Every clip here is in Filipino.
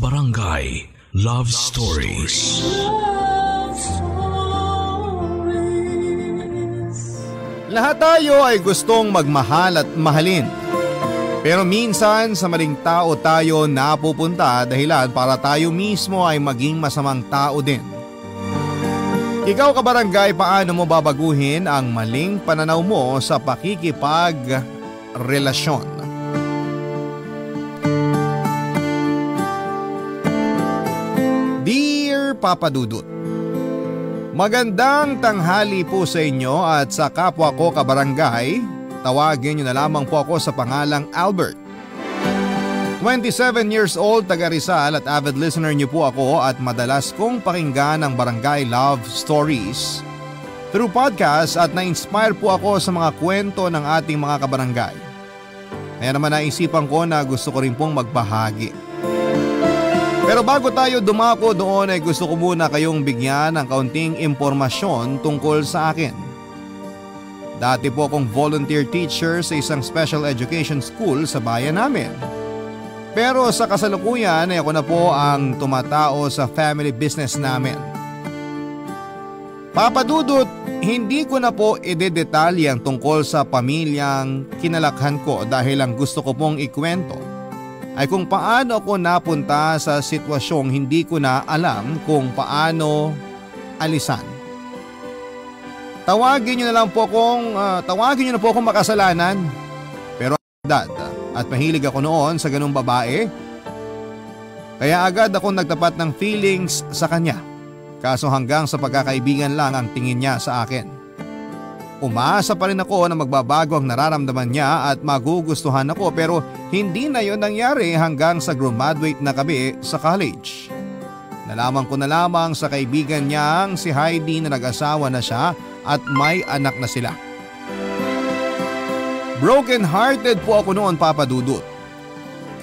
Barangay Love Stories. Love Stories. Lahat tayo ay gustong magmahal at mahalin. Pero minsan sa maling tao tayo napupunta dahilan para tayo mismo ay maging masamang tao din. Ikaw kabarangay, paano mo babaguhin ang maling pananaw mo sa pakikipag-relasyon? Dear Papa Dudut, Magandang tanghali po sa inyo at sa kapwa ko kabarangay. Tawagin niyo na lamang po ako sa pangalang Albert. 27 years old, taga Rizal at avid listener niyo po ako at madalas kong pakinggan ang Barangay Love Stories through podcast at na-inspire po ako sa mga kwento ng ating mga kabarangay. Kaya naman naisipan ko na gusto ko rin pong magbahagi. Pero bago tayo dumako doon ay gusto ko muna kayong bigyan ng kaunting impormasyon tungkol sa akin. Dati po akong volunteer teacher sa isang special education school sa bayan namin. Pero sa kasalukuyan ay ako na po ang tumatao sa family business namin. Papadudot, hindi ko na po idedetalye ang tungkol sa pamilyang kinalakhan ko dahil ang gusto ko pong ikwento ay kung paano ako napunta sa sitwasyong hindi ko na alam kung paano alisan. Tawagin niyo na lang po kung uh, tawagin niyo na po akong makasalanan. Pero dad at mahilig ako noon sa ganung babae. Kaya agad ako nagtapat ng feelings sa kanya. Kaso hanggang sa pagkakaibigan lang ang tingin niya sa akin. Umaasa pa rin ako na magbabago ang nararamdaman niya at magugustuhan ako pero hindi na yon nangyari hanggang sa graduate na kami sa college. Nalaman ko na lamang sa kaibigan niyang si Heidi na nag-asawa na siya at may anak na sila. Broken hearted po ako noon papadudot.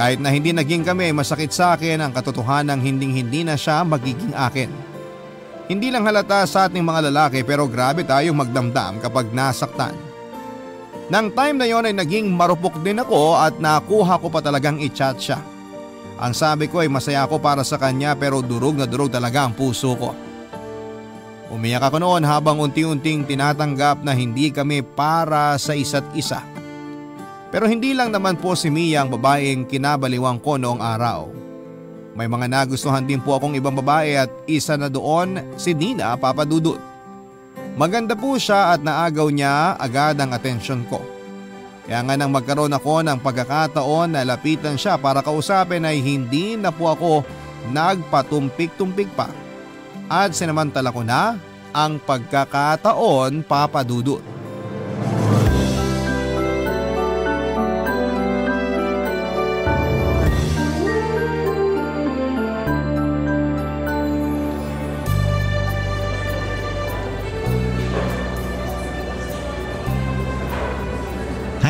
Kahit na hindi naging kami masakit sa akin ang katotohanan ng hinding hindi na siya magiging akin. Hindi lang halata sa ating mga lalaki pero grabe tayong magdamdam kapag nasaktan. Nang time na yon ay naging marupok din ako at nakuha ko pa talagang i-chat siya. Ang sabi ko ay masaya ako para sa kanya pero durog na durog talaga ang puso ko. Umiyak ako noon habang unti-unting tinatanggap na hindi kami para sa isa't isa. Pero hindi lang naman po si Mia ang babaeng kinabaliwang ko noong araw. May mga nagustuhan din po akong ibang babae at isa na doon si Nina Papadudut. Maganda po siya at naagaw niya agad ang atensyon ko. Kaya nga nang magkaroon ako ng pagkakataon na lapitan siya para kausapin ay hindi na po ako nagpatumpik-tumpik pa. At sinamantala ko na ang pagkakataon papadudot.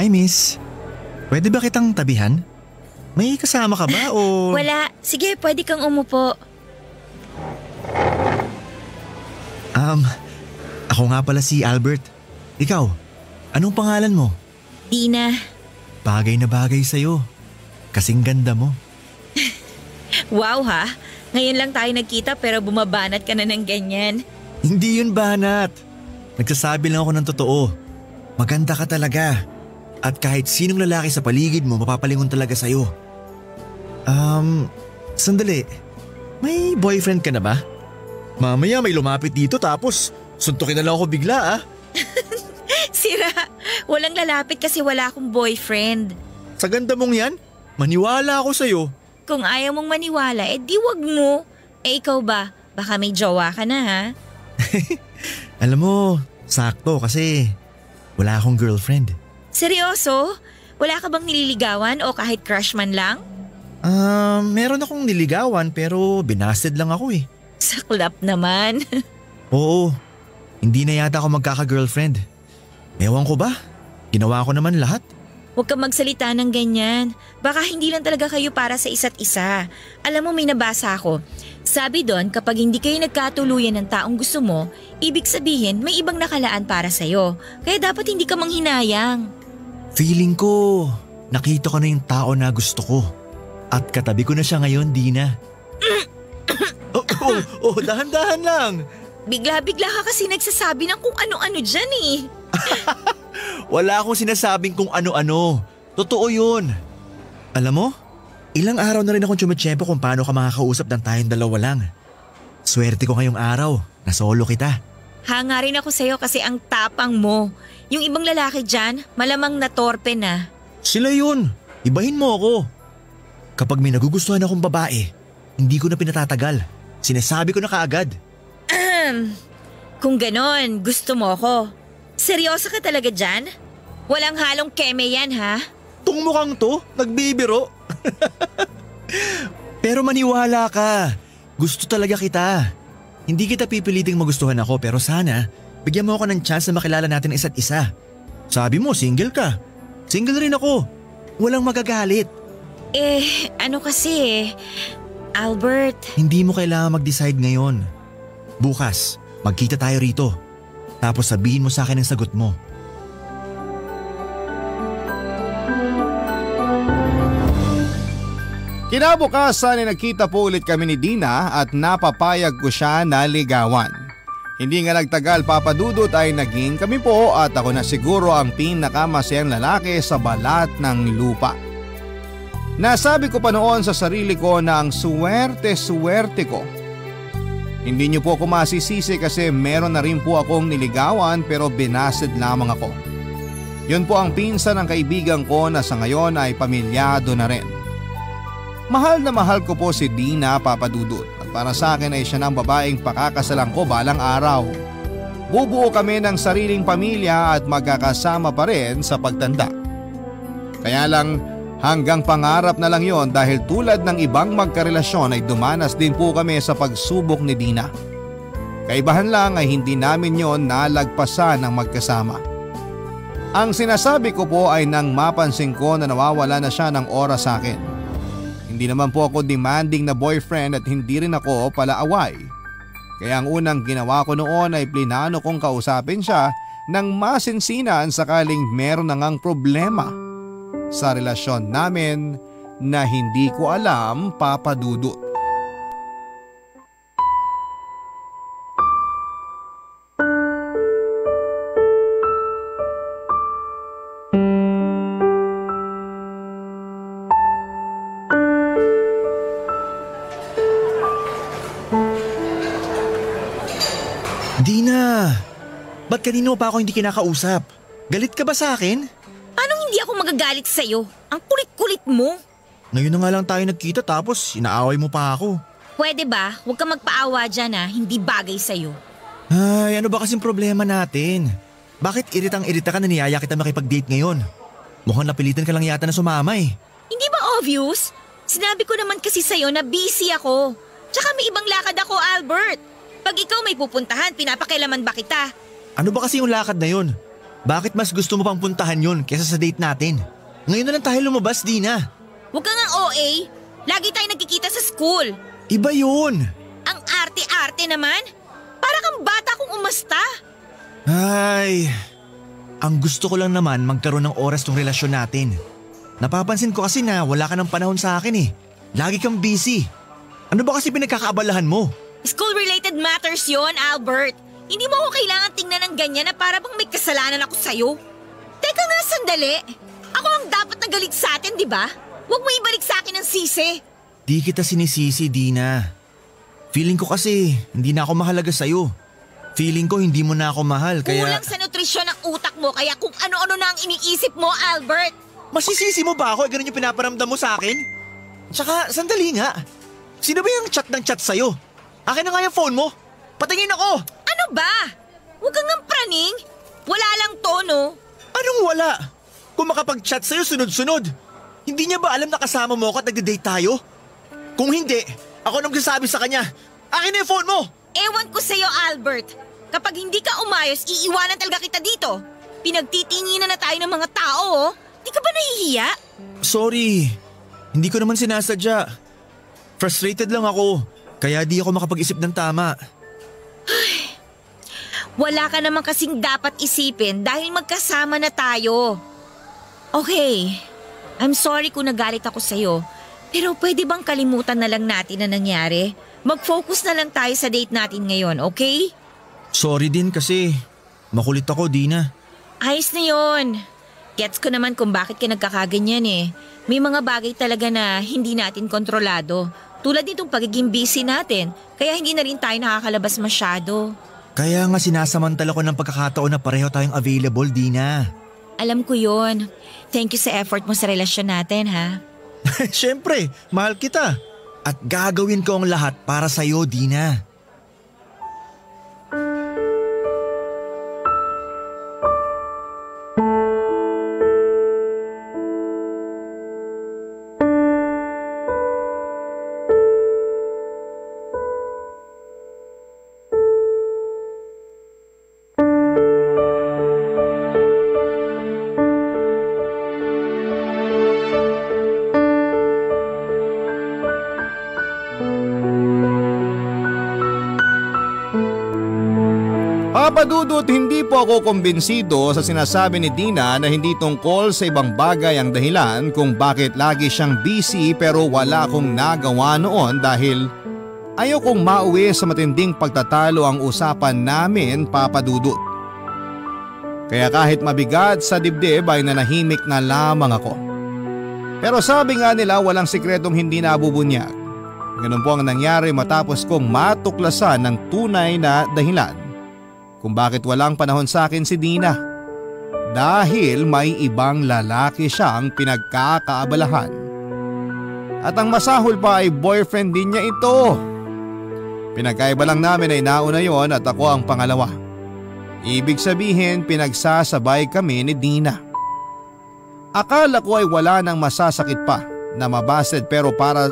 Hi miss, pwede ba kitang tabihan? May kasama ka ba o… Wala. Sige, pwede kang umupo. Um, ako nga pala si Albert. Ikaw, anong pangalan mo? Dina. Bagay na bagay sa'yo. Kasing ganda mo. Wow ha. Ngayon lang tayo nagkita pero bumabanat ka na ng ganyan. Hindi yun banat. Nagsasabi lang ako ng totoo. Maganda ka talaga. At kahit sinong lalaki sa paligid mo mapapalingon talaga sa'yo. Um, sandali. May boyfriend ka na ba? Mamaya may lumapit dito tapos suntukin na lang ako bigla ah. Sira. Walang lalapit kasi wala akong boyfriend. Sa ganda mong yan, maniwala ako sa'yo. Kung ayaw mong maniwala, eh di wag mo. Eh ikaw ba? Baka may jowa ka na ha? Alam mo, sakto kasi wala akong girlfriend. Seryoso? Wala ka bang nililigawan o kahit crush man lang? Ah, meron akong niligawan pero binasted lang ako eh. Saklap naman. Oo, hindi na yata ako magkaka-girlfriend. Ewan ko ba? Ginawa ko naman lahat. Huwag kang magsalita ng ganyan. Baka hindi lang talaga kayo para sa isa't isa. Alam mo may nabasa ako. Sabi doon kapag hindi kayo nagkatuluyan ng taong gusto mo, ibig sabihin may ibang nakalaan para sa'yo. Kaya dapat hindi ka manghinayang. Feeling ko, nakita ko na yung tao na gusto ko. At katabi ko na siya ngayon, Dina. oh, oh, dahan-dahan lang. Bigla-bigla ka kasi nagsasabi ng kung ano-ano dyan eh. Wala akong sinasabing kung ano-ano. Totoo yun. Alam mo, ilang araw na rin akong tsumitsyempo kung paano ka makakausap ng tayong dalawa lang. Swerte ko ngayong araw na solo kita. Hanga rin ako sa'yo kasi ang tapang mo. Yung ibang lalaki dyan, malamang natorpe na. Sila yun. Ibahin mo ako. Kapag may nagugustuhan akong babae, hindi ko na pinatatagal. Sinasabi ko na kaagad. Kung ganon, gusto mo ako. Seryoso ka talaga dyan? Walang halong keme yan ha? Tung mukhang to, nagbibiro. pero maniwala ka. Gusto talaga kita. Hindi kita pipiliting magustuhan ako pero sana bigyan mo ako ng chance na makilala natin isa't isa. Sabi mo single ka. Single rin ako. Walang magagalit. Eh, ano kasi eh. Albert, Hindi mo kailangan mag-decide ngayon. Bukas, magkita tayo rito. Tapos sabihin mo sa akin ang sagot mo. Kinabukasan ay nagkita po ulit kami ni Dina at napapayag ko siya na ligawan. Hindi nga nagtagal papadudot ay naging kami po at ako na siguro ang pinakamasayang lalaki sa balat ng lupa. Nasabi ko pa noon sa sarili ko na ang suwerte-suwerte ko. Hindi niyo po ako masisisi kasi meron na rin po akong niligawan pero binasid lamang ako. Yun po ang pinsan ng kaibigan ko na sa ngayon ay pamilyado na rin. Mahal na mahal ko po si Dina Papadudut at para sa akin ay siya ng babaeng pakakasalan ko balang araw. Bubuo kami ng sariling pamilya at magkakasama pa rin sa pagtanda. Kaya lang hanggang pangarap na lang yon dahil tulad ng ibang magkarelasyon ay dumanas din po kami sa pagsubok ni Dina. Kaibahan lang ay hindi namin yon nalagpasan ng magkasama. Ang sinasabi ko po ay nang mapansin ko na nawawala na siya ng oras sa akin. Hindi naman po ako demanding na boyfriend at hindi rin ako palaaway. Kaya ang unang ginawa ko noon ay plinano kong kausapin siya ng masinsinan sakaling meron na problema sa relasyon namin na hindi ko alam papadudot. Kanino pa ako hindi kinakausap? Galit ka ba sa akin? anong hindi ako magagalit sa'yo? Ang kulit-kulit mo. Ngayon na nga lang tayo nagkita tapos inaaway mo pa ako. Pwede ba? Huwag ka magpaawa dyan ha, hindi bagay sa'yo. Ay, ano ba kasing problema natin? Bakit iritang-irita ka na niyaya kita makipag-date ngayon? Mukhang napilitan ka lang yata na sumama eh. Hindi ba obvious? Sinabi ko naman kasi sa'yo na busy ako. Tsaka may ibang lakad ako, Albert. Pag ikaw may pupuntahan, pinapakailaman ba kita? Ano ba kasi yung lakad na yun? Bakit mas gusto mo pang puntahan yun kesa sa date natin? Ngayon na lang tayo lumabas, Dina. Huwag ka nga OA. Lagi tayo nagkikita sa school. Iba yun. Ang arte-arte naman. Para kang bata kung umasta. Ay, ang gusto ko lang naman magkaroon ng oras tong relasyon natin. Napapansin ko kasi na wala ka ng panahon sa akin eh. Lagi kang busy. Ano ba kasi pinagkakaabalahan mo? School-related matters yon, Albert. Hindi mo ako kailangan tingnan ng ganyan na para bang may kasalanan ako sa'yo. Teka nga sandali. Ako ang dapat nagalit sa atin, di ba? Huwag mo ibalik sa akin ang sisi. Di kita sinisisi, Dina. Feeling ko kasi hindi na ako mahalaga sa'yo. Feeling ko hindi mo na ako mahal kaya... Kulang sa nutrisyon ng utak mo kaya kung ano-ano na ang iniisip mo, Albert. Masisisi mo ba ako? Eh, ganun yung pinaparamdam mo sa akin? Tsaka, sandali nga. Sino ba yung chat ng chat sa'yo? Akin na nga yung phone mo. Patingin ako! Ba? Huwag kang ang praning. Wala lang tono. Anong wala? Kung makapag-chat sa'yo sunod-sunod. Hindi niya ba alam na kasama mo ako at nagde-date tayo? Kung hindi, ako nang magsasabi sa kanya. Akin na yung phone mo! Ewan ko sa'yo, Albert. Kapag hindi ka umayos, iiwanan talaga kita dito. Pinagtitinginan na tayo ng mga tao, oh. Di ka ba nahihiya? Sorry. Hindi ko naman sinasadya. Frustrated lang ako. Kaya di ako makapag-isip ng tama. Wala ka naman kasing dapat isipin dahil magkasama na tayo. Okay, I'm sorry kung nagalit ako sa'yo. Pero pwede bang kalimutan na lang natin na nangyari? Mag-focus na lang tayo sa date natin ngayon, okay? Sorry din kasi makulit ako, Dina. Ayos na yon. Gets ko naman kung bakit ka nagkakaganyan eh. May mga bagay talaga na hindi natin kontrolado. Tulad nitong pagiging busy natin, kaya hindi na rin tayo nakakalabas masyado. Kaya nga sinasamantala ko ng pagkakataon na pareho tayong available, Dina. Alam ko yon. Thank you sa effort mo sa relasyon natin ha. Siyempre, mahal kita. At gagawin ko ang lahat para sa'yo, Dina. Po ako kumbinsido sa sinasabi ni Dina na hindi tungkol sa ibang bagay ang dahilan kung bakit lagi siyang busy pero wala akong nagawa noon dahil ayaw kong mauwi sa matinding pagtatalo ang usapan namin papadudot. Kaya kahit mabigat sa dibdib ay nanahimik na lamang ako. Pero sabi nga nila walang sikretong hindi nabubunyag. Ganun po ang nangyari matapos kong matuklasan ng tunay na dahilan kung bakit walang panahon sa akin si Dina. Dahil may ibang lalaki siyang pinagkakaabalahan. At ang masahol pa ay boyfriend din niya ito. Pinagkaiba lang namin ay nauna yon at ako ang pangalawa. Ibig sabihin pinagsasabay kami ni Dina. Akala ko ay wala nang masasakit pa na mabasted pero para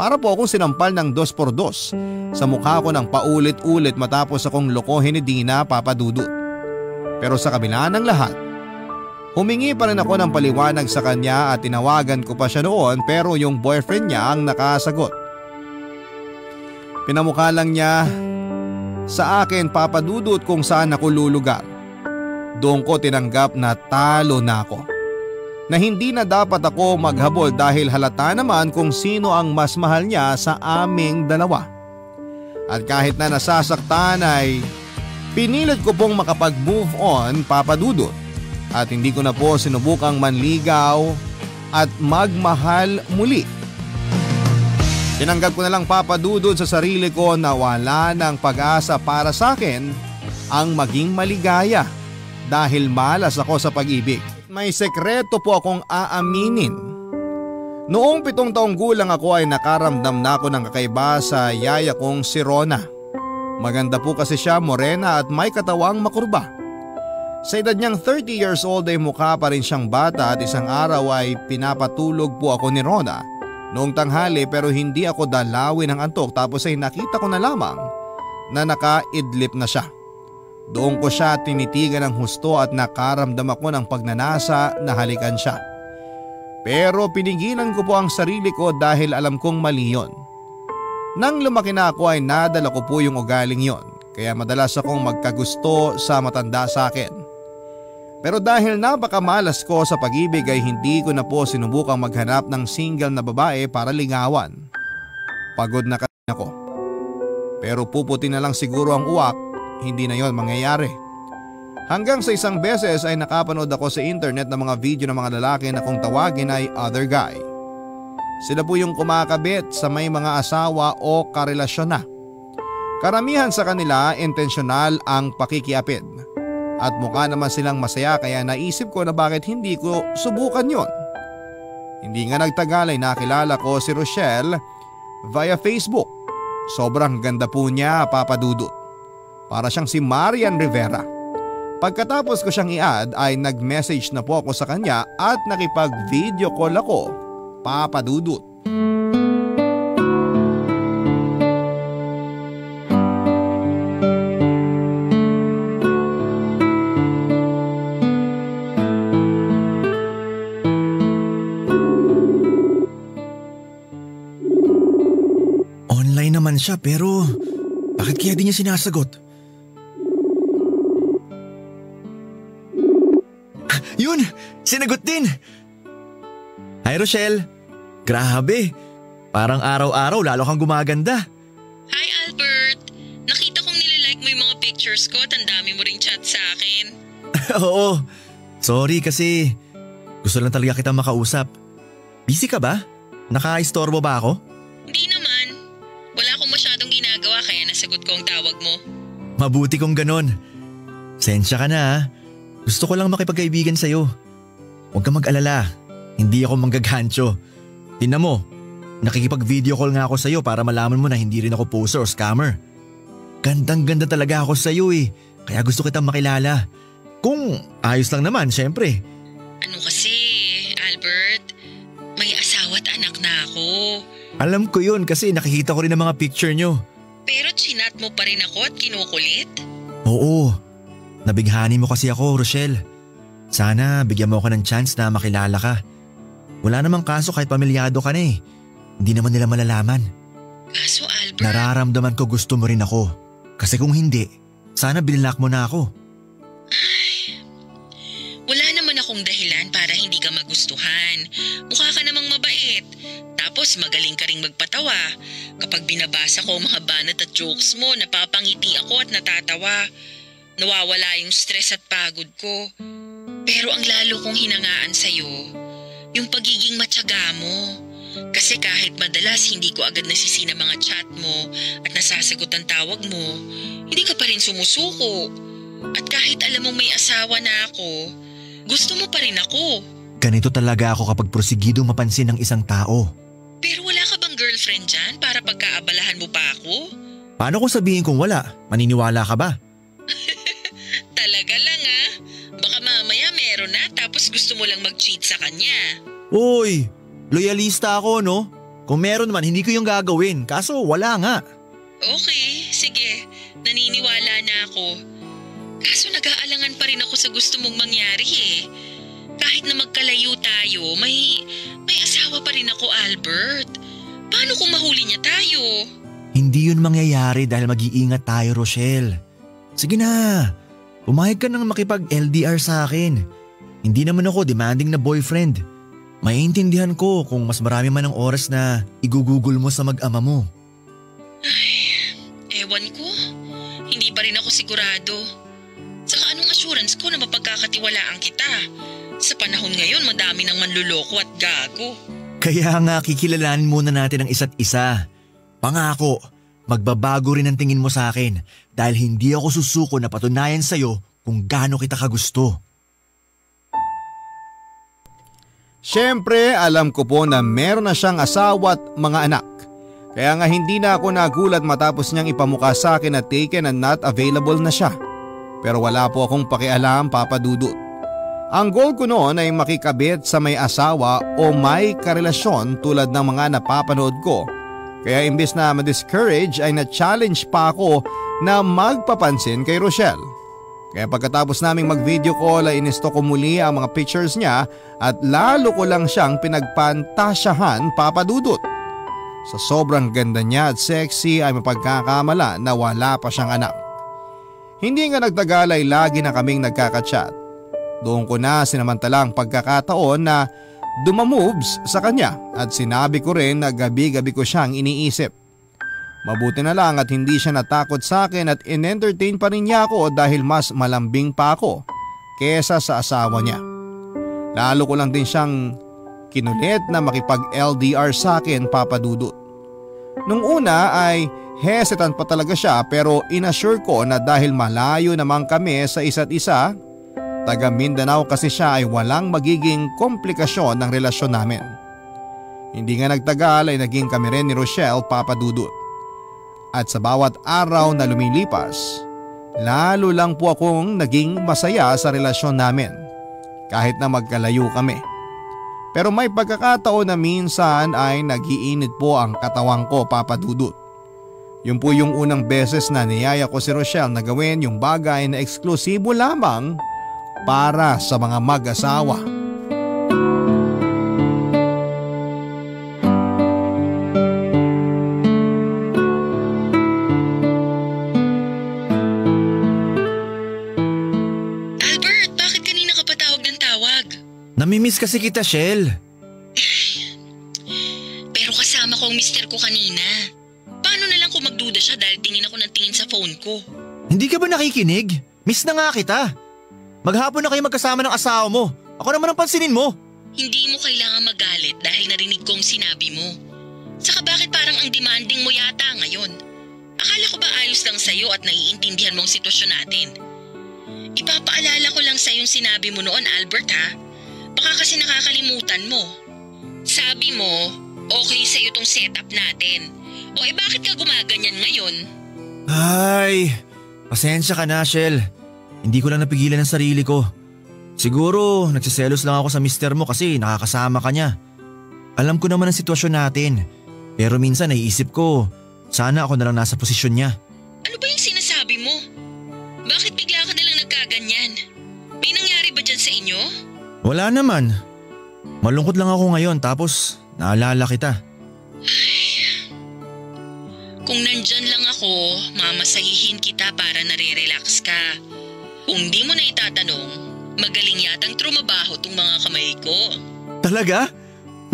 para po akong sinampal ng dos por dos sa mukha ko ng paulit-ulit matapos akong lokohin ni Dina papadudot. Pero sa kabila ng lahat, humingi pa rin ako ng paliwanag sa kanya at tinawagan ko pa siya noon pero yung boyfriend niya ang nakasagot. Pinamukha lang niya sa akin papadudot kung saan ako lulugar. Doon ko tinanggap na talo na ako na hindi na dapat ako maghabol dahil halata naman kung sino ang mas mahal niya sa aming dalawa. At kahit na nasasaktan ay pinilit ko pong makapag-move on papadudot at hindi ko na po sinubukang manligaw at magmahal muli. Tinanggap ko na lang papadudod sa sarili ko na wala ng pag-asa para sa akin ang maging maligaya dahil malas ako sa pag-ibig may sekreto po akong aaminin. Noong pitong taong gulang ako ay nakaramdam na ako ng kakaiba sa yaya kong si Rona. Maganda po kasi siya morena at may katawang makurba. Sa edad niyang 30 years old ay mukha pa rin siyang bata at isang araw ay pinapatulog po ako ni Rona noong tanghali pero hindi ako dalawin ng antok tapos ay nakita ko na lamang na nakaidlip na siya. Doon ko siya tinitigan ng husto at nakaramdam ako ng pagnanasa na halikan siya. Pero pinigilan ko po ang sarili ko dahil alam kong mali yon. Nang lumaki na ako ay nadala ko po yung ugaling yon kaya madalas akong magkagusto sa matanda sa akin. Pero dahil napakamalas ko sa pag-ibig ay hindi ko na po sinubukang maghanap ng single na babae para lingawan. Pagod na kasi ako. Pero puputi na lang siguro ang uwak hindi na yon mangyayari. Hanggang sa isang beses ay nakapanood ako sa internet ng mga video ng mga lalaki na kung tawagin ay other guy. Sila po yung kumakabit sa may mga asawa o karelasyon na. Karamihan sa kanila intensyonal ang pakikiapid. At mukha naman silang masaya kaya naisip ko na bakit hindi ko subukan yon. Hindi nga nagtagal ay nakilala ko si Rochelle via Facebook. Sobrang ganda po niya papadudot. Para siyang si Marian Rivera. Pagkatapos ko siyang i-add ay nag-message na po ako sa kanya at nakipag-video call ako. Online naman siya pero bakit kaya di niya sinasagot? Sinagot din! Hi Rochelle! Grabe! Parang araw-araw lalo kang gumaganda. Hi Albert! Nakita kong nililike mo yung mga pictures ko at ang dami mo ring chat sa akin. Oo. Sorry kasi gusto lang talaga kitang makausap. Busy ka ba? Naka-istorbo ba ako? Hindi naman. Wala akong masyadong ginagawa kaya nasagot ko ang tawag mo. Mabuti kong ganon. Sensya ka na ha. Gusto ko lang makipagkaibigan sa'yo. Huwag kang mag-alala. Hindi ako manggaghancho. Tingnan mo, nakikipag-video call nga ako sa'yo para malaman mo na hindi rin ako poser o scammer. Gandang ganda talaga ako sa'yo eh. Kaya gusto kitang makilala. Kung ayos lang naman, syempre. Ano kasi, Albert? May asawa at anak na ako. Alam ko yun kasi nakikita ko rin ang mga picture nyo. Pero chinat mo pa rin ako at kinukulit? Oo. Nabighani mo kasi ako, Rochelle. Sana bigyan mo ako ng chance na makilala ka. Wala namang kaso kahit pamilyado ka na eh. Hindi naman nila malalaman. Kaso Albert, Nararamdaman ko gusto mo rin ako. Kasi kung hindi, sana binilak mo na ako. wala naman akong dahilan para hindi ka magustuhan. Mukha ka namang mabait. Tapos magaling ka ring magpatawa. Kapag binabasa ko mga banat at jokes mo, napapangiti ako at natatawa. Nawawala yung stress at pagod ko. Pero ang lalo kong hinangaan sa'yo, yung pagiging matyaga mo. Kasi kahit madalas hindi ko agad nasisina mga chat mo at nasasagot ang tawag mo, hindi ka pa rin sumusuko. At kahit alam mong may asawa na ako, gusto mo pa rin ako. Ganito talaga ako kapag prosigidong mapansin ng isang tao. Pero wala ka bang girlfriend dyan para pagkaabalahan mo pa ako? Paano kung sabihin kong wala? Maniniwala ka ba? Mo lang mag-cheat sa kanya. Uy, loyalista ako no? Kung meron man, hindi ko yung gagawin. Kaso wala nga. Okay, sige. Naniniwala na ako. Kaso nag-aalangan pa rin ako sa gusto mong mangyari eh. Kahit na magkalayo tayo, may, may asawa pa rin ako, Albert. Paano kung mahuli niya tayo? Hindi yun mangyayari dahil mag-iingat tayo, Rochelle. Sige na, pumayag ka nang makipag-LDR sa akin. Hindi naman ako demanding na boyfriend. Maiintindihan ko kung mas marami man ang oras na igugugol mo sa mag-ama mo. Ewan ko. Hindi pa rin ako sigurado. Saka anong assurance ko na mapagkakatiwalaan kita? Sa panahon ngayon, madami ng manluloko at gago. Kaya nga kikilalanin muna natin ang isa't isa. Pangako, magbabago rin ang tingin mo sa akin dahil hindi ako susuko na patunayan sa'yo kung gaano kita kagusto. Siyempre, alam ko po na meron na siyang asawa at mga anak. Kaya nga hindi na ako nagulat matapos niyang ipamukha sa akin na taken and not available na siya. Pero wala po akong pakialam, Papa Dudut. Ang goal ko noon ay makikabit sa may asawa o may karelasyon tulad ng mga napapanood ko. Kaya imbes na ma-discourage ay na-challenge pa ako na magpapansin kay Rochelle. Kaya pagkatapos naming mag-video call ay inisto ko muli ang mga pictures niya at lalo ko lang siyang pinagpantasyahan papadudot. Sa sobrang ganda niya at sexy ay mapagkakamala na wala pa siyang anak. Hindi nga nagtagal ay lagi na kaming nagkakachat. Doon ko na sinamantalang pagkakataon na dumamoves sa kanya at sinabi ko rin na gabi-gabi ko siyang iniisip. Mabuti na lang at hindi siya natakot sa akin at in-entertain pa rin niya ako dahil mas malambing pa ako kesa sa asawa niya. Lalo ko lang din siyang kinulit na makipag-LDR sa akin papadudot. Nung una ay hesitant pa talaga siya pero inassure ko na dahil malayo naman kami sa isa't isa, taga Mindanao kasi siya ay walang magiging komplikasyon ng relasyon namin. Hindi nga nagtagal ay naging kami rin ni Rochelle papadudot. At sa bawat araw na lumilipas, lalo lang po akong naging masaya sa relasyon namin kahit na magkalayo kami. Pero may pagkakataon na minsan ay nagiinit po ang katawang ko papadudot. Yun po yung unang beses na niyaya ko si Rochelle na gawin yung bagay na eksklusibo lamang para sa mga mag-asawa. Namimiss kasi kita, Shell. Pero kasama ko ang mister ko kanina. Paano na lang kung magduda siya dahil tingin ako ng tingin sa phone ko? Hindi ka ba nakikinig? Miss na nga kita. Maghapon na kayo magkasama ng asawa mo. Ako naman ang pansinin mo. Hindi mo kailangan magalit dahil narinig ko ang sinabi mo. Saka bakit parang ang demanding mo yata ngayon? Akala ko ba ayos lang sa'yo at naiintindihan mo ang sitwasyon natin? Ipapaalala ko lang sa yung sinabi mo noon, Albert ha? Baka kasi nakakalimutan mo. Sabi mo, okay sa'yo tong setup natin. O eh bakit ka gumaganyan ngayon? Ay, pasensya ka na, Shell. Hindi ko lang napigilan ang sarili ko. Siguro, nagsiselos lang ako sa mister mo kasi nakakasama ka niya. Alam ko naman ang sitwasyon natin. Pero minsan naiisip ko, sana ako na lang nasa posisyon niya. Ano ba yung sinasabi mo? Bakit bigla ka nalang nagkaganyan? May nangyari ba dyan sa inyo? Wala naman. Malungkot lang ako ngayon tapos naalala kita. Kung nandyan lang ako, mamasahihin kita para nare-relax ka. Kung di mo na itatanong, magaling yatang trumabaho tong mga kamay ko. Talaga?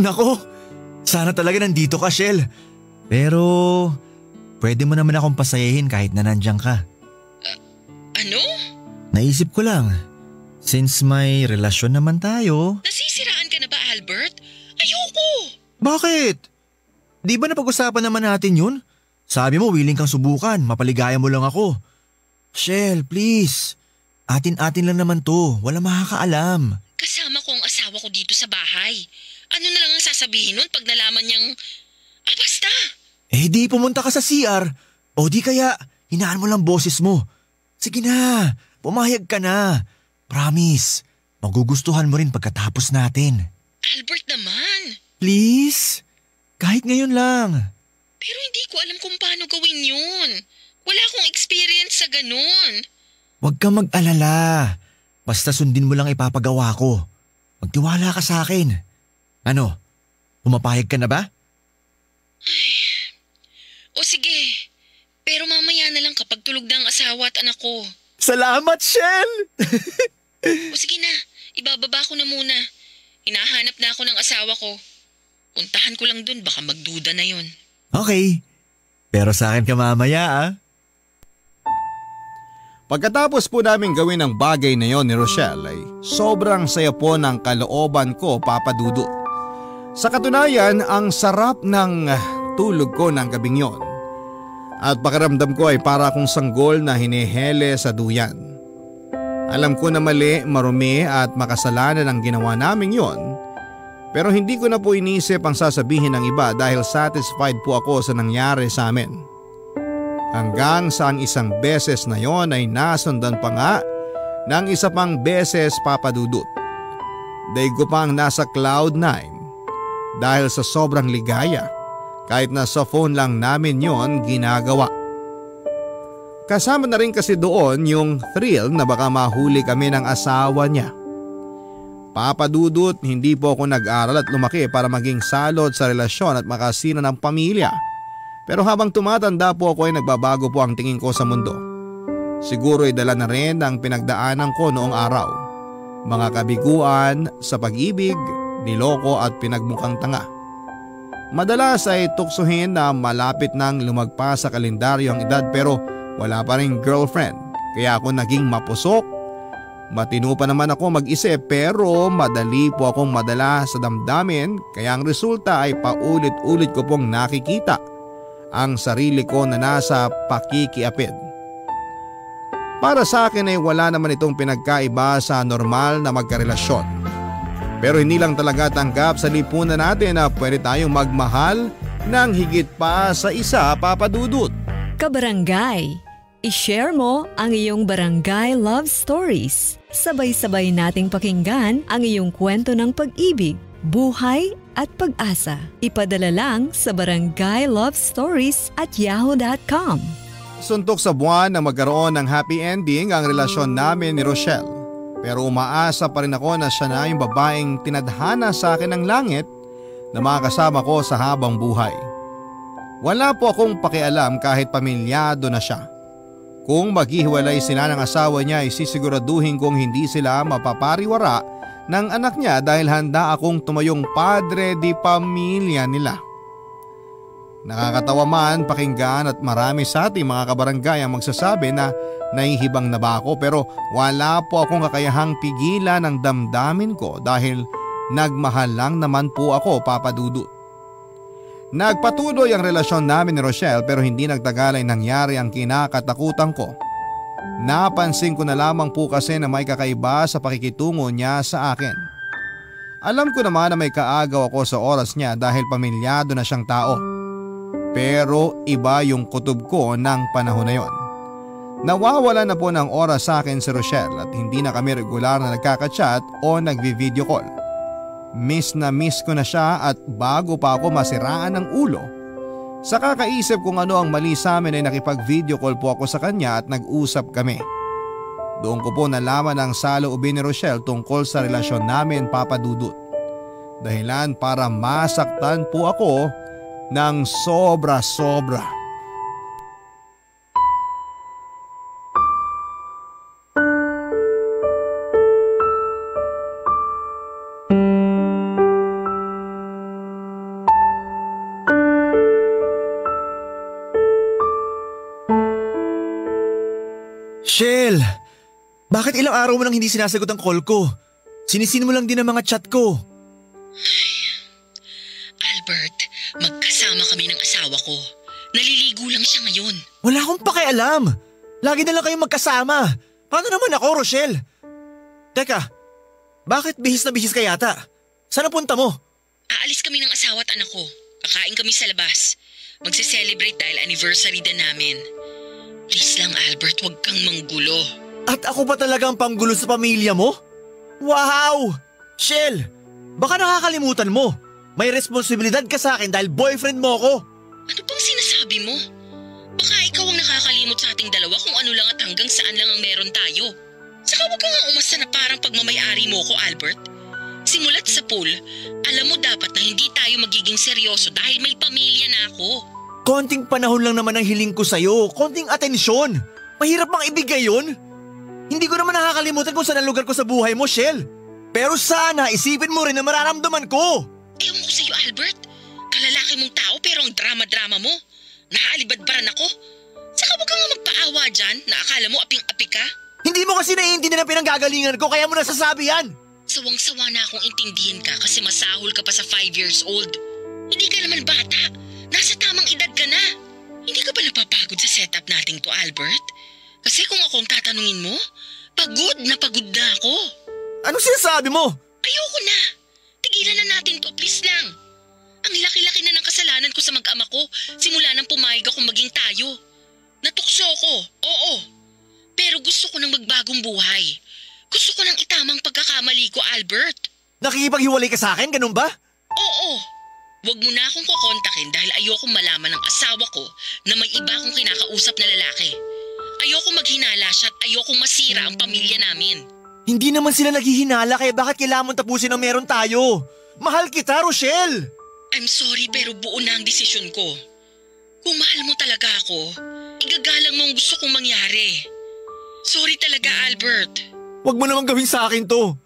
Nako, sana talaga nandito ka, Shell. Pero, pwede mo naman akong pasayahin kahit na nandiyan ka. Ano? Naisip ko lang, since may relasyon naman tayo. Nasisiraan ka na ba, Albert? Ayoko! Bakit? Di ba napag-usapan naman natin yun? Sabi mo willing kang subukan, mapaligaya mo lang ako. Shell, please. Atin-atin lang naman to, wala makakaalam. Kasama ko ang asawa ko dito sa bahay. Ano na lang ang sasabihin nun pag nalaman niyang... Ah, basta! Eh di pumunta ka sa CR. O di kaya, hinaan mo lang boses mo. Sige na, pumayag ka na. Promise, magugustuhan mo rin pagkatapos natin. Albert naman! Please? Kahit ngayon lang. Pero hindi ko alam kung paano gawin yun. Wala akong experience sa ganun. Huwag kang mag-alala. Basta sundin mo lang ipapagawa ko. Magtiwala ka sa akin. Ano? Pumapayag ka na ba? O sige, pero mamaya na lang kapag tulog na ang asawa at anak ko. Salamat, Shell! O sige na, ibababa ko na muna. Hinahanap na ako ng asawa ko. Puntahan ko lang dun, baka magduda na yon. okay. Pero sa akin ka mamaya ah. Pagkatapos po namin gawin ang bagay na yon ni Rochelle ay sobrang saya po ng kalooban ko papadudot. Sa katunayan, ang sarap ng tulog ko ng gabing yon. At pakiramdam ko ay para akong sanggol na hinihele sa duyan. Alam ko na mali, marumi at makasalanan ang ginawa naming yon. Pero hindi ko na po inisip ang sasabihin ng iba dahil satisfied po ako sa nangyari sa amin. Hanggang sa ang isang beses na yon ay nasundan pa nga ng isa pang beses papadudot. Daig ko pang nasa cloud 9 dahil sa sobrang ligaya kahit na sa phone lang namin yon ginagawa. Kasama na rin kasi doon yung thrill na baka mahuli kami ng asawa niya. Papadudot, hindi po ako nag-aral at lumaki para maging salot sa relasyon at makasina ng pamilya. Pero habang tumatanda po ako ay nagbabago po ang tingin ko sa mundo. Siguro ay dala na rin ang pinagdaanan ko noong araw. Mga kabiguan sa pag-ibig, niloko at pinagmukhang tanga. Madalas ay tuksuhin na malapit nang lumagpas sa kalendaryo ang edad pero wala pa rin girlfriend kaya ako naging mapusok. Matino pa naman ako mag-isip pero madali po akong madala sa damdamin kaya ang resulta ay paulit-ulit ko pong nakikita ang sarili ko na nasa pakikiapid. Para sa akin ay wala naman itong pinagkaiba sa normal na magkarelasyon. Pero hindi lang talaga tanggap sa lipunan natin na pwede tayong magmahal ng higit pa sa isa papadudot. Kabarangay, i-share mo ang iyong barangay love stories. Sabay-sabay nating pakinggan ang iyong kwento ng pag-ibig, buhay at pag-asa. Ipadala lang sa barangay love stories at yahoo.com. Suntok sa buwan na magkaroon ng happy ending ang relasyon namin ni Rochelle. Pero umaasa pa rin ako na siya na yung babaeng tinadhana sa akin ng langit na makakasama ko sa habang buhay. Wala po akong pakialam kahit pamilyado na siya. Kung maghihiwalay sila ng asawa niya ay sisiguraduhin kong hindi sila mapapariwara ng anak niya dahil handa akong tumayong padre di pamilya nila. Nakakatawa man pakinggan at marami sa ating mga kabarangay ang magsasabi na nahihibang na ba ako pero wala po akong kakayahang pigilan ang damdamin ko dahil nagmahal lang naman po ako papadudot. Nagpatuloy ang relasyon namin ni Rochelle pero hindi nagtagal ay nangyari ang kinakatakutan ko. Napansin ko na lamang po kasi na may kakaiba sa pakikitungo niya sa akin. Alam ko naman na may kaagaw ako sa oras niya dahil pamilyado na siyang tao. Pero iba yung kutob ko ng panahon na yon. Nawawala na po ng oras sa akin si Rochelle at hindi na kami regular na nagkakachat o nagvi-video call. Miss na miss ko na siya at bago pa ako masiraan ng ulo. Sa kakaisip kung ano ang mali sa amin ay nakipag-video call po ako sa kanya at nag-usap kami. Doon ko po nalaman ang saloobin ni Rochelle tungkol sa relasyon namin papadudot. Dahilan para masaktan po ako ng sobra-sobra. Bakit ilang araw mo nang hindi sinasagot ang call ko? Sinisin mo lang din ang mga chat ko. Albert, magkasama kami ng asawa ko. Naliligo lang siya ngayon. Wala akong pakialam. Lagi na lang kayong magkasama. Paano naman ako, Rochelle? Teka, bakit bihis na bihis ka yata? Saan punta mo? Aalis kami ng asawa at anak ko. Kakain kami sa labas. Magse-celebrate dahil anniversary din namin. Please lang Albert, huwag kang manggulo. At ako pa talaga ang panggulo sa pamilya mo? Wow! Shell, baka nakakalimutan mo. May responsibilidad ka sa akin dahil boyfriend mo ako. Ano bang sinasabi mo? Baka ikaw ang nakakalimot sa ating dalawa kung ano lang at hanggang saan lang ang meron tayo. Saka huwag ka nga umasta na parang pagmamayari mo ko, Albert. Simulat sa pool, alam mo dapat na hindi tayo magiging seryoso dahil may pamilya na ako. Konting panahon lang naman ang hiling ko sa'yo. Konting atensyon. Mahirap mang ibigay yun. Hindi ko naman nakakalimutan kung saan ang lugar ko sa buhay mo, Shell. Pero sana isipin mo rin na mararamdaman ko. Ewan ko sa'yo, Albert. Kalalaki mong tao pero ang drama-drama mo. Naaalibadbaran ako. Saka huwag ka nga magpaawa dyan na akala mo aping-api ka. Hindi mo kasi naiintindihan ang pinanggagalingan ko kaya mo nasasabi yan. Sawang-sawa na akong intindihin ka kasi masahol ka pa sa 5 years old. Hindi ka naman bata. Nasa tamang edad ka na. Hindi ka ba napapagod sa setup nating to, Albert? Kasi kung ako ang tatanungin mo, pagod na pagod na ako. Anong sinasabi mo? Ayoko na. Tigilan na natin to, please lang. Ang laki-laki na ng kasalanan ko sa mag-ama ko simula nang pumayag akong maging tayo. Natukso ko, oo. Pero gusto ko ng magbagong buhay. Gusto ko ng itamang pagkakamali ko, Albert. Nakikipaghiwalay ka sa akin, ganun ba? Oo. Huwag mo na akong kukontakin dahil ayokong malaman ng asawa ko na may iba akong kinakausap na lalaki. Ayoko maghinala siya at ayokong masira ang pamilya namin. Hindi naman sila naghihinala kaya bakit kailangan mong tapusin ang meron tayo? Mahal kita, Rochelle! I'm sorry pero buo na ang desisyon ko. Kung mahal mo talaga ako, igagalang mo ang gusto kong mangyari. Sorry talaga, Albert. Huwag mo naman gawin sa akin to.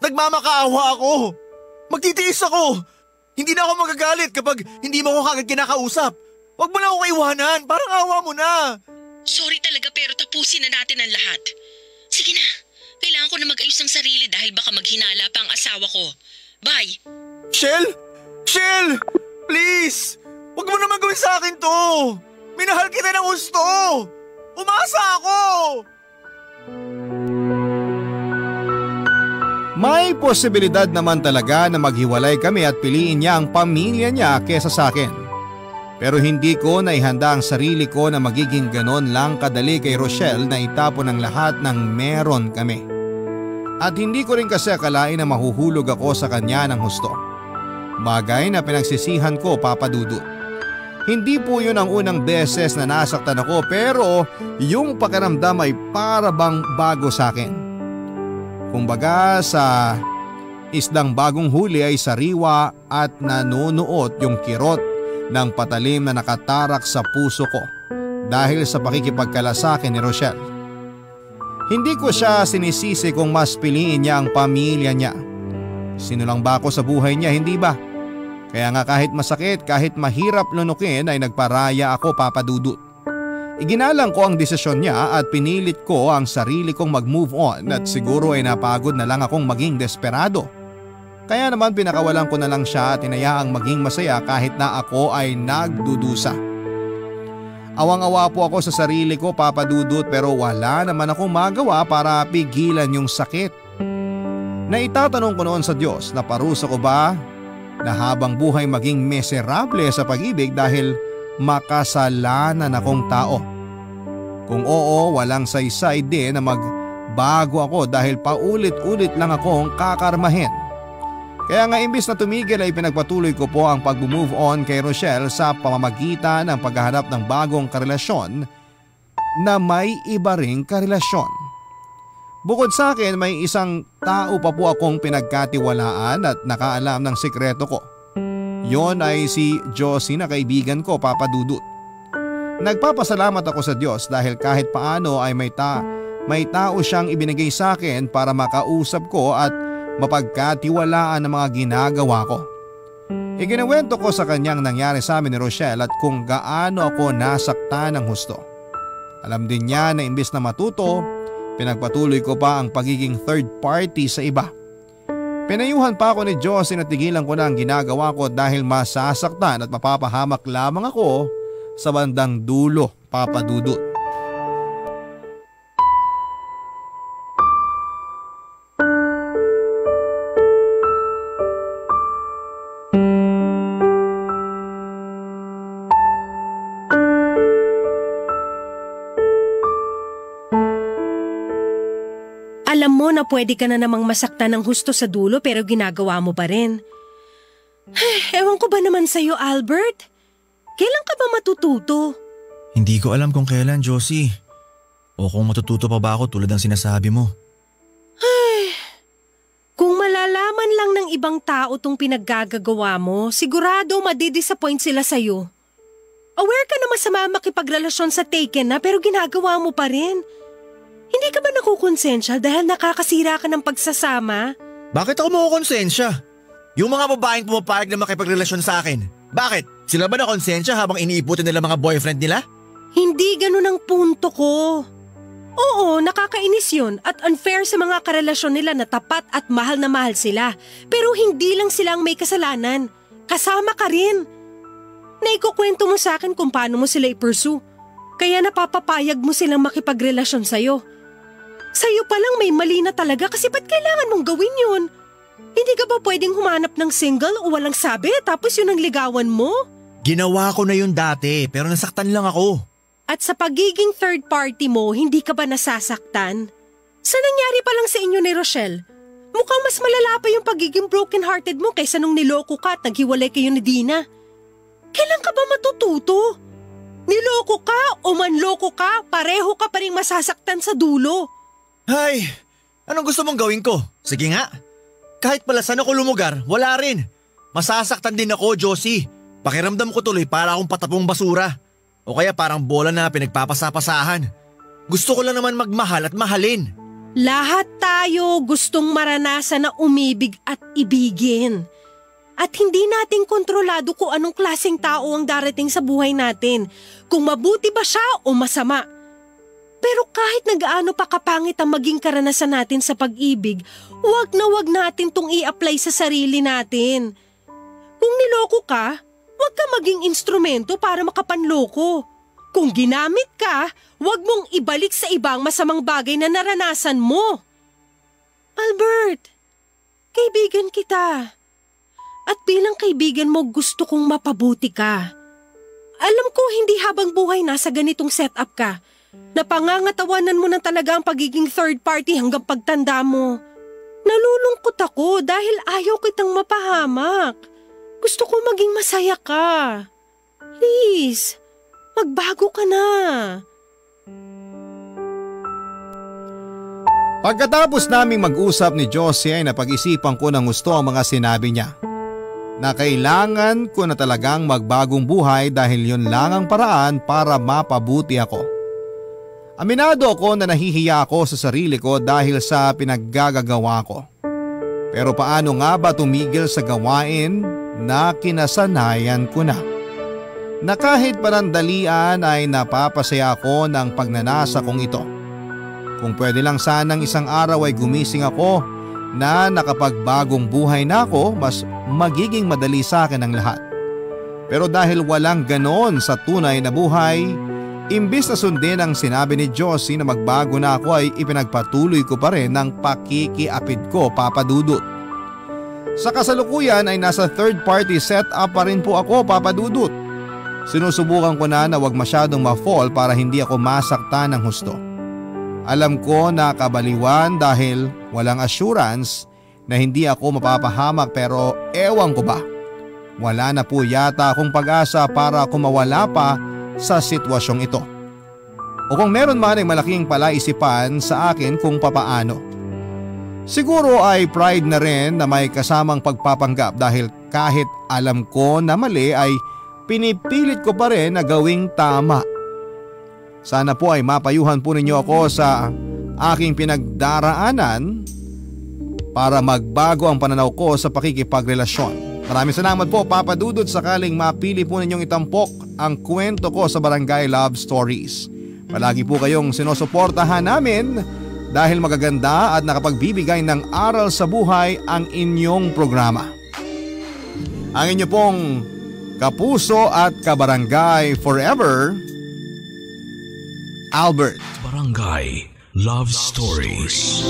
Nagmamakaawa ako. Magtitiis ako. Hindi na ako magagalit kapag hindi mo ako kagad kinakausap. Huwag mo na ako iwanan. Parang awa mo na. Sorry talaga pero tapusin na natin ang lahat. Sige na, kailangan ko na mag-ayos ng sarili dahil baka maghinala pa ang asawa ko. Bye! Shell? Shell! Please! Huwag mo naman gawin sa akin to. Minahal kita ng gusto. Umasa ako! May posibilidad naman talaga na maghiwalay kami at piliin niya ang pamilya niya kesa sa akin. Pero hindi ko naihanda ang sarili ko na magiging ganon lang kadali kay Rochelle na itapon ang lahat ng meron kami. At hindi ko rin kasi akalain na mahuhulog ako sa kanya ng husto. Bagay na pinagsisihan ko papadudot. Hindi po yun ang unang beses na nasaktan ako pero yung pakiramdam ay para bang bago sa akin. Kumbaga sa isdang bagong huli ay sariwa at nanunuot yung kirot ng patalim na nakatarak sa puso ko dahil sa pakikipagkalasakin ni Rochelle. Hindi ko siya sinisisi kung mas piliin niya ang pamilya niya. Sino lang ba ako sa buhay niya, hindi ba? Kaya nga kahit masakit, kahit mahirap lunukin ay nagparaya ako papadudot. Iginalang ko ang desisyon niya at pinilit ko ang sarili kong mag-move on at siguro ay napagod na lang akong maging desperado. Kaya naman pinakawalan ko na lang siya at inayaang maging masaya kahit na ako ay nagdudusa. Awang-awa po ako sa sarili ko papadudot pero wala naman akong magawa para pigilan yung sakit. Naitatanong ko noon sa Diyos na parusa ko ba na habang buhay maging miserable sa pag-ibig dahil makasalanan akong tao. Kung oo, walang saysay din na magbago ako dahil paulit-ulit lang akong kakarmahin. Kaya nga imbis na tumigil ay pinagpatuloy ko po ang pag-move on kay Rochelle sa pamamagitan ng paghahanap ng bagong karelasyon na may iba ring karelasyon. Bukod sa akin may isang tao pa po akong pinagkatiwalaan at nakaalam ng sikreto ko. Yon ay si Josie na kaibigan ko papadudot. Nagpapasalamat ako sa Diyos dahil kahit paano ay may, ta may tao siyang ibinigay sa akin para makausap ko at mapagkatiwalaan ng mga ginagawa ko. Iginawento ko sa kanyang nangyari sa amin ni Rochelle at kung gaano ako nasaktan ng husto. Alam din niya na imbis na matuto, pinagpatuloy ko pa ang pagiging third party sa iba. Pinayuhan pa ako ni Josie na tigilan ko na ang ginagawa ko dahil masasaktan at mapapahamak lamang ako sa bandang dulo papadudot. Na pwede ka na namang masaktan ng husto sa dulo pero ginagawa mo pa rin. Ewan ko ba naman sa'yo, Albert? Kailan ka ba matututo? Hindi ko alam kung kailan, Josie. O kung matututo pa ba ako tulad ng sinasabi mo. Ay, kung malalaman lang ng ibang tao tong pinaggagagawa mo, sigurado madidisappoint sila sa'yo. Aware ka na masama makipagrelasyon sa taken na pero ginagawa mo pa rin. Hindi ka ba nakukonsensya dahil nakakasira ka ng pagsasama? Bakit ako makukonsensya? Yung mga babaeng pumapayag na makipagrelasyon sa akin. Bakit? Sila ba na konsensya habang iniiputin nila mga boyfriend nila? Hindi ganun ang punto ko. Oo, nakakainis yun at unfair sa mga karelasyon nila na tapat at mahal na mahal sila. Pero hindi lang silang may kasalanan. Kasama ka rin. Naikukwento mo sa akin kung paano mo sila i-pursue. Kaya napapapayag mo silang makipagrelasyon sa'yo. Sa'yo pa lang may mali na talaga kasi ba't kailangan mong gawin yun? Hindi ka ba pwedeng humanap ng single o walang sabi tapos yun ang ligawan mo? Ginawa ko na yun dati pero nasaktan lang ako. At sa pagiging third party mo, hindi ka ba nasasaktan? Sa nangyari pa lang sa inyo ni Rochelle, mukhang mas malala pa yung pagiging broken-hearted mo kaysa nung niloko ka at naghiwalay kayo ni Dina. Kailan ka ba matututo? Niloko ka o manloko ka, pareho ka pa rin masasaktan sa dulo. Ay, anong gusto mong gawin ko? Sige nga. Kahit pala saan ako lumugar, wala rin. Masasaktan din ako, Josie. Pakiramdam ko tuloy para akong patapong basura. O kaya parang bola na pinagpapasapasahan. Gusto ko lang naman magmahal at mahalin. Lahat tayo gustong maranasan na umibig at ibigin. At hindi natin kontrolado kung anong klaseng tao ang darating sa buhay natin. Kung mabuti ba siya o masama. Pero kahit nagaano pa kapangit ang maging karanasan natin sa pag-ibig, wag na wag natin tong i-apply sa sarili natin. Kung niloko ka, wag ka maging instrumento para makapanloko. Kung ginamit ka, wag mong ibalik sa ibang masamang bagay na naranasan mo. Albert, kaibigan kita. At bilang kaibigan mo gusto kong mapabuti ka. Alam ko hindi habang buhay nasa ganitong setup ka Napangangatawanan mo na talaga ang pagiging third party hanggang pagtanda mo. Nalulungkot ako dahil ayaw kitang mapahamak. Gusto ko maging masaya ka. Please, magbago ka na. Pagkatapos naming mag-usap ni Josie ay napag-isipan ko ng gusto ang mga sinabi niya. Na kailangan ko na talagang magbagong buhay dahil yon lang ang paraan para mapabuti ako. Aminado ako na nahihiya ako sa sarili ko dahil sa pinaggagagawa ko. Pero paano nga ba tumigil sa gawain na kinasanayan ko na. Na kahit panandalian ay napapasaya ako ng pagnanasa kong ito. Kung pwede lang sanang isang araw ay gumising ako na nakapagbagong buhay na ako, mas magiging madali sa akin ang lahat. Pero dahil walang ganon sa tunay na buhay, imbis na sundin ang sinabi ni Josie na magbago na ako ay ipinagpatuloy ko pa rin ng pakikiapid ko papadudot. Sa kasalukuyan ay nasa third party setup pa rin po ako papadudot. Sinusubukan ko na na wag masyadong ma-fall para hindi ako masaktan ng husto. Alam ko na kabaliwan dahil walang assurance na hindi ako mapapahamak pero ewan ko ba. Wala na po yata akong pag-asa para kumawala pa sa sitwasyong ito. O kung meron man ay malaking palaisipan sa akin kung papaano. Siguro ay pride na rin na may kasamang pagpapanggap dahil kahit alam ko na mali ay pinipilit ko pa rin na gawing tama. Sana po ay mapayuhan po ninyo ako sa aking pinagdaraanan para magbago ang pananaw ko sa pakikipagrelasyon. Maraming salamat po Papa Dudut sakaling mapili po ninyong itampok ang kwento ko sa Barangay Love Stories. Palagi po kayong sinusuportahan namin dahil magaganda at nakapagbibigay ng aral sa buhay ang inyong programa. Ang inyo pong kapuso at kabarangay forever, Albert. Barangay Love Stories.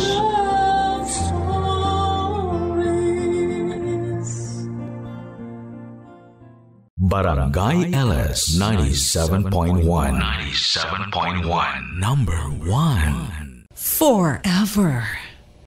Barangay LS 97.1 97.1 Number 1 Forever.